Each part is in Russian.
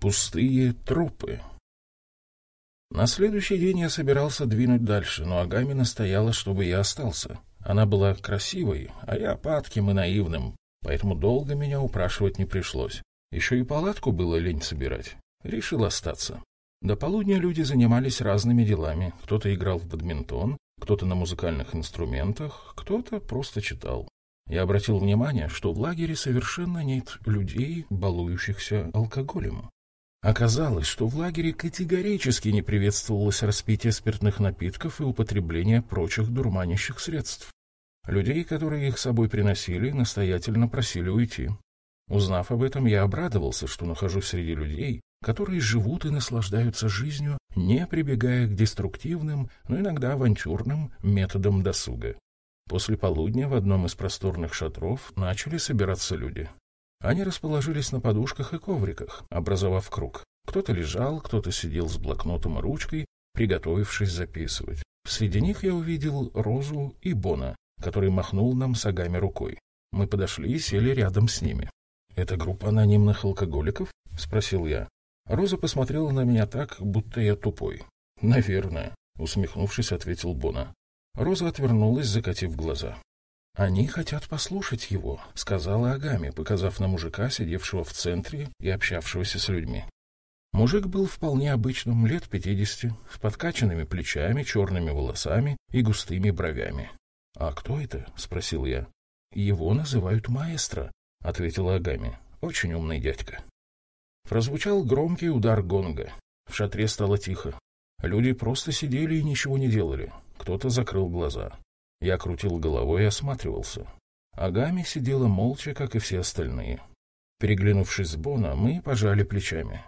Пустые трупы. На следующий день я собирался двинуть дальше, но Агами настояла, чтобы я остался. Она была красивой, а я падким и наивным, поэтому долго меня упрашивать не пришлось. Еще и палатку было лень собирать. Решил остаться. До полудня люди занимались разными делами. Кто-то играл в бадминтон, кто-то на музыкальных инструментах, кто-то просто читал. Я обратил внимание, что в лагере совершенно нет людей, балующихся алкоголем. Оказалось, что в лагере категорически не приветствовалось распитие спиртных напитков и употребление прочих дурманящих средств. Людей, которые их с собой приносили, настоятельно просили уйти. Узнав об этом, я обрадовался, что нахожусь среди людей, которые живут и наслаждаются жизнью, не прибегая к деструктивным, но иногда авантюрным методам досуга. После полудня в одном из просторных шатров начали собираться люди. Они расположились на подушках и ковриках, образовав круг. Кто-то лежал, кто-то сидел с блокнотом и ручкой, приготовившись записывать. Среди них я увидел Розу и Бона, который махнул нам сагами рукой. Мы подошли и сели рядом с ними. «Это группа анонимных алкоголиков?» — спросил я. Роза посмотрела на меня так, будто я тупой. «Наверное», — усмехнувшись, ответил Бона. Роза отвернулась, закатив глаза. «Они хотят послушать его», — сказала Агами, показав на мужика, сидевшего в центре и общавшегося с людьми. Мужик был вполне обычным, лет пятидесяти, с подкачанными плечами, черными волосами и густыми бровями. «А кто это?» — спросил я. «Его называют маэстро», — ответила Агами. «Очень умный дядька». Прозвучал громкий удар гонга. В шатре стало тихо. Люди просто сидели и ничего не делали. Кто-то закрыл глаза. Я крутил головой и осматривался. Агами сидела молча, как и все остальные. Переглянувшись с Бона, мы пожали плечами.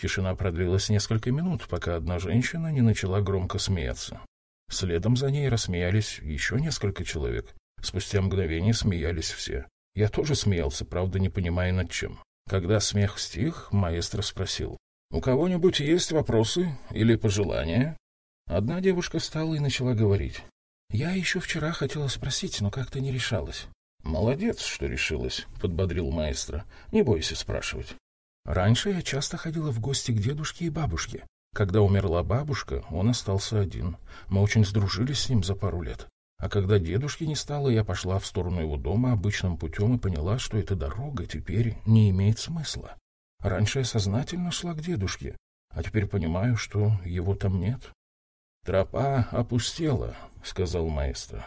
Тишина продлилась несколько минут, пока одна женщина не начала громко смеяться. Следом за ней рассмеялись еще несколько человек. Спустя мгновение смеялись все. Я тоже смеялся, правда, не понимая над чем. Когда смех стих, маэстро спросил. «У кого-нибудь есть вопросы или пожелания?» Одна девушка встала и начала говорить. Я еще вчера хотела спросить, но как-то не решалась. Молодец, что решилась, подбодрил маэстро. Не бойся спрашивать. Раньше я часто ходила в гости к дедушке и бабушке. Когда умерла бабушка, он остался один. Мы очень сдружились с ним за пару лет. А когда дедушки не стало, я пошла в сторону его дома обычным путем и поняла, что эта дорога теперь не имеет смысла. Раньше я сознательно шла к дедушке, а теперь понимаю, что его там нет. Тропа опустела, — сказал маэстро.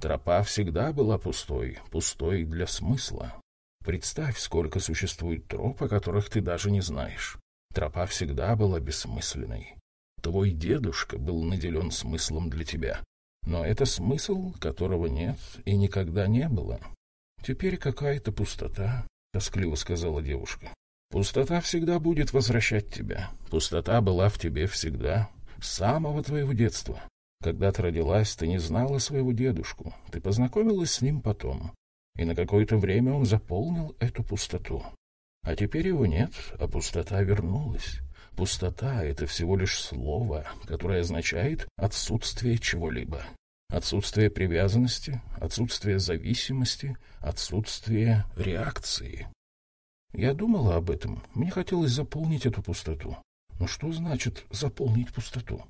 Тропа всегда была пустой, пустой для смысла. Представь, сколько существует троп, о которых ты даже не знаешь. Тропа всегда была бессмысленной. Твой дедушка был наделен смыслом для тебя. Но это смысл, которого нет и никогда не было. Теперь какая-то пустота, — тоскливо сказала девушка. Пустота всегда будет возвращать тебя. Пустота была в тебе всегда, самого твоего детства. Когда ты родилась, ты не знала своего дедушку. Ты познакомилась с ним потом. И на какое-то время он заполнил эту пустоту. А теперь его нет, а пустота вернулась. Пустота — это всего лишь слово, которое означает отсутствие чего-либо. Отсутствие привязанности, отсутствие зависимости, отсутствие реакции. Я думала об этом. Мне хотелось заполнить эту пустоту. Но что значит заполнить пустоту?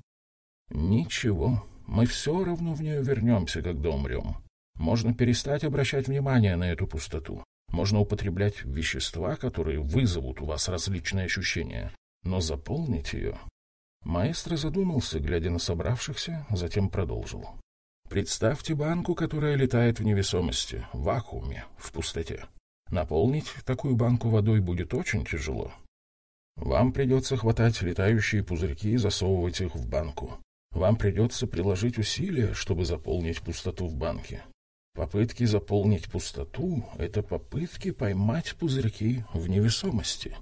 Ничего, мы все равно в нее вернемся, когда умрем. Можно перестать обращать внимание на эту пустоту. Можно употреблять вещества, которые вызовут у вас различные ощущения. Но заполнить ее... Маэстро задумался, глядя на собравшихся, затем продолжил. Представьте банку, которая летает в невесомости, в вакууме, в пустоте. Наполнить такую банку водой будет очень тяжело. Вам придется хватать летающие пузырьки и засовывать их в банку. Вам придется приложить усилия, чтобы заполнить пустоту в банке. Попытки заполнить пустоту — это попытки поймать пузырьки в невесомости.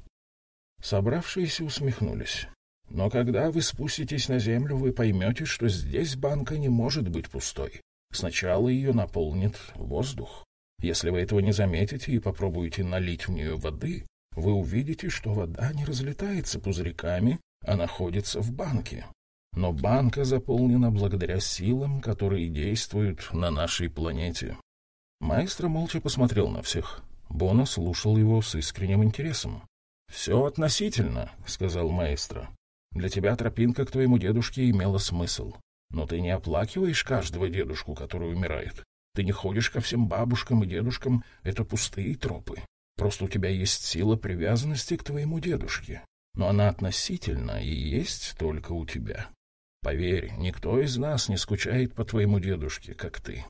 Собравшиеся усмехнулись. Но когда вы спуститесь на землю, вы поймете, что здесь банка не может быть пустой. Сначала ее наполнит воздух. Если вы этого не заметите и попробуете налить в нее воды, вы увидите, что вода не разлетается пузырьками, а находится в банке но банка заполнена благодаря силам, которые действуют на нашей планете. Маэстро молча посмотрел на всех. Бона слушал его с искренним интересом. «Все относительно», — сказал маэстро. «Для тебя тропинка к твоему дедушке имела смысл. Но ты не оплакиваешь каждого дедушку, который умирает. Ты не ходишь ко всем бабушкам и дедушкам, это пустые тропы. Просто у тебя есть сила привязанности к твоему дедушке. Но она относительно и есть только у тебя. Поверь, никто из нас не скучает по твоему дедушке, как ты.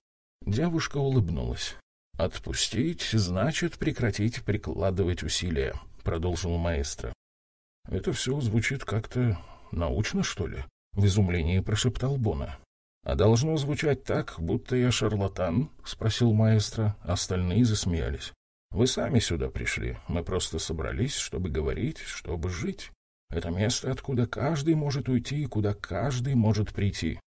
Девушка улыбнулась. «Отпустить значит прекратить прикладывать усилия», — продолжил маэстро. «Это все звучит как-то научно, что ли?» — в изумлении прошептал Бона. «А должно звучать так, будто я шарлатан?» — спросил маэстро. Остальные засмеялись. «Вы сами сюда пришли. Мы просто собрались, чтобы говорить, чтобы жить. Это место, откуда каждый может уйти и куда каждый может прийти.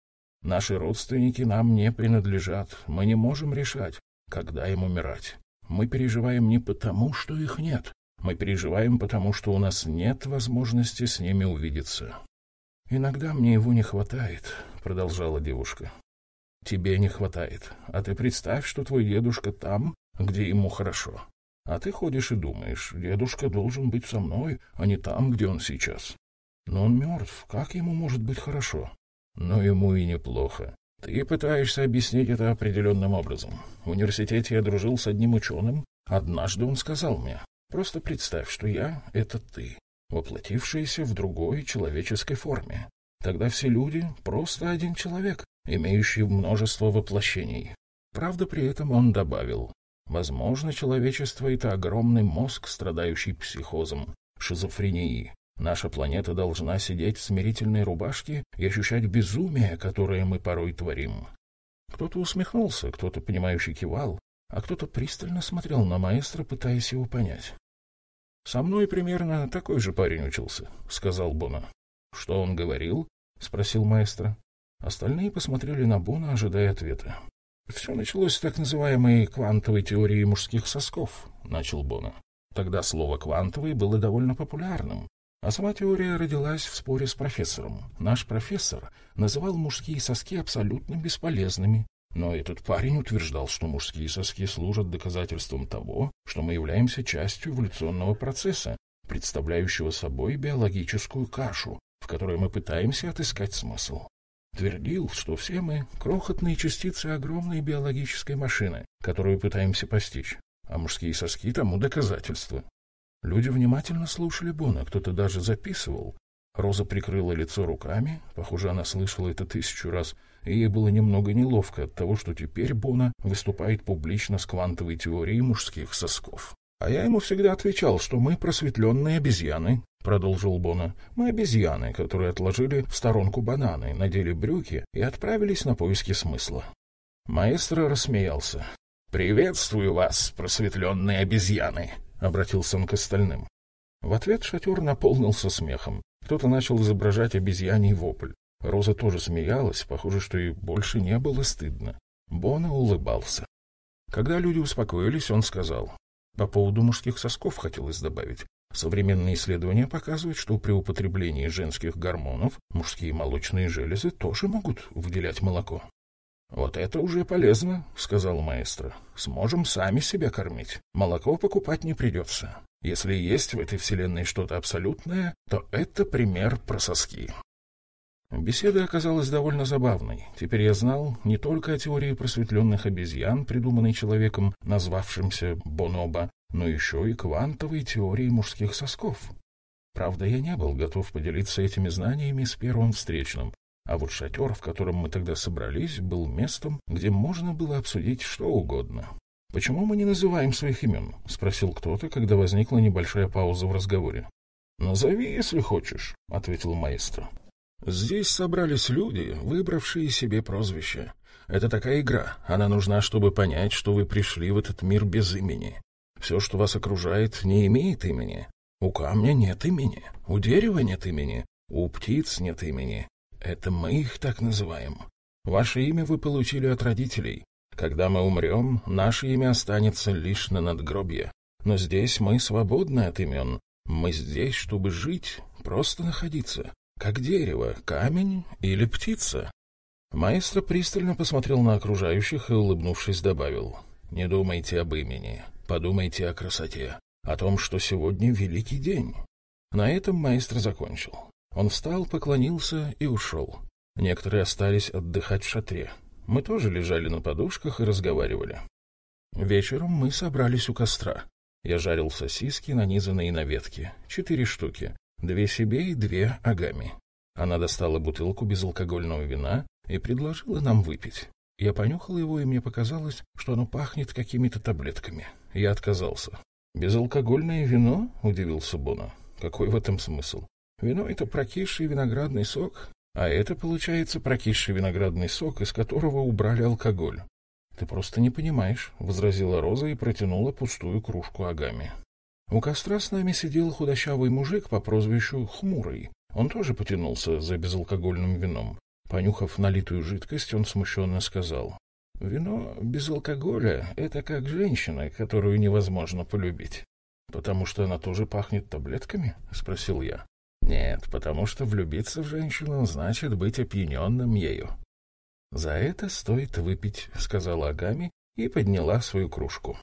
Наши родственники нам не принадлежат. Мы не можем решать, когда им умирать. Мы переживаем не потому, что их нет. Мы переживаем потому, что у нас нет возможности с ними увидеться. «Иногда мне его не хватает», — продолжала девушка. «Тебе не хватает. А ты представь, что твой дедушка там, где ему хорошо. А ты ходишь и думаешь, дедушка должен быть со мной, а не там, где он сейчас. Но он мертв, как ему может быть хорошо? Но ему и неплохо. Ты пытаешься объяснить это определенным образом. В университете я дружил с одним ученым. Однажды он сказал мне, просто представь, что я — это ты, воплотившийся в другой человеческой форме. Тогда все люди — просто один человек, имеющий множество воплощений. Правда, при этом он добавил, Возможно, человечество — это огромный мозг, страдающий психозом, шизофренией. Наша планета должна сидеть в смирительной рубашке и ощущать безумие, которое мы порой творим. Кто-то усмехнулся, кто-то, понимающий, кивал, а кто-то пристально смотрел на маэстро, пытаясь его понять. «Со мной примерно такой же парень учился», — сказал Бона. «Что он говорил?» — спросил маэстро. Остальные посмотрели на Бона, ожидая ответа. «Все началось с так называемой квантовой теории мужских сосков», — начал Бона. Тогда слово «квантовый» было довольно популярным, а сама теория родилась в споре с профессором. Наш профессор называл мужские соски абсолютно бесполезными, но этот парень утверждал, что мужские соски служат доказательством того, что мы являемся частью эволюционного процесса, представляющего собой биологическую кашу, в которой мы пытаемся отыскать смысл. Твердил, что все мы — крохотные частицы огромной биологической машины, которую пытаемся постичь, а мужские соски тому доказательство. Люди внимательно слушали Бона, кто-то даже записывал. Роза прикрыла лицо руками, похоже, она слышала это тысячу раз, и ей было немного неловко от того, что теперь Бона выступает публично с квантовой теорией мужских сосков. А я ему всегда отвечал, что мы просветленные обезьяны, — продолжил Бона. Мы обезьяны, которые отложили в сторонку бананы, надели брюки и отправились на поиски смысла. Маэстро рассмеялся. «Приветствую вас, просветленные обезьяны!» — обратился он к остальным. В ответ шатер наполнился смехом. Кто-то начал изображать обезьяний вопль. Роза тоже смеялась, похоже, что ей больше не было стыдно. Бона улыбался. Когда люди успокоились, он сказал, по поводу мужских сосков хотелось добавить. Современные исследования показывают, что при употреблении женских гормонов мужские молочные железы тоже могут выделять молоко. «Вот это уже полезно», — сказал маэстро. «Сможем сами себя кормить. Молоко покупать не придется. Если есть в этой вселенной что-то абсолютное, то это пример про соски». Беседа оказалась довольно забавной. Теперь я знал не только о теории просветленных обезьян, придуманной человеком, назвавшимся Бонобо, но еще и квантовой теории мужских сосков. Правда, я не был готов поделиться этими знаниями с первым встречным, а вот шатер, в котором мы тогда собрались, был местом, где можно было обсудить что угодно. «Почему мы не называем своих имен?» — спросил кто-то, когда возникла небольшая пауза в разговоре. «Назови, если хочешь», — ответил маэстро. Здесь собрались люди, выбравшие себе прозвище. Это такая игра. Она нужна, чтобы понять, что вы пришли в этот мир без имени. Все, что вас окружает, не имеет имени. У камня нет имени, у дерева нет имени, у птиц нет имени. Это мы их так называем. Ваше имя вы получили от родителей. Когда мы умрем, наше имя останется лишь на надгробье. Но здесь мы свободны от имен. Мы здесь, чтобы жить, просто находиться. Как дерево, камень или птица? Маэстро пристально посмотрел на окружающих и, улыбнувшись, добавил. «Не думайте об имени, подумайте о красоте, о том, что сегодня великий день. На этом маэстро закончил. Он встал, поклонился и ушел. Некоторые остались отдыхать в шатре. Мы тоже лежали на подушках и разговаривали. Вечером мы собрались у костра. Я жарил сосиски, нанизанные на ветки. Четыре штуки. Две себе и две агами. Она достала бутылку безалкогольного вина и предложила нам выпить. Я понюхал его, и мне показалось, что оно пахнет какими-то таблетками. Я отказался. «Безалкогольное вино?» — удивился Бона. «Какой в этом смысл? Вино — это прокисший виноградный сок, а это, получается, прокисший виноградный сок, из которого убрали алкоголь. «Ты просто не понимаешь», — возразила Роза и протянула пустую кружку агами. У костра с нами сидел худощавый мужик по прозвищу Хмурый. Он тоже потянулся за безалкогольным вином. Понюхав налитую жидкость, он смущенно сказал, «Вино без алкоголя — это как женщина, которую невозможно полюбить». «Потому что она тоже пахнет таблетками?» — спросил я. «Нет, потому что влюбиться в женщину значит быть опьяненным ею». «За это стоит выпить», — сказала Агами и подняла свою кружку.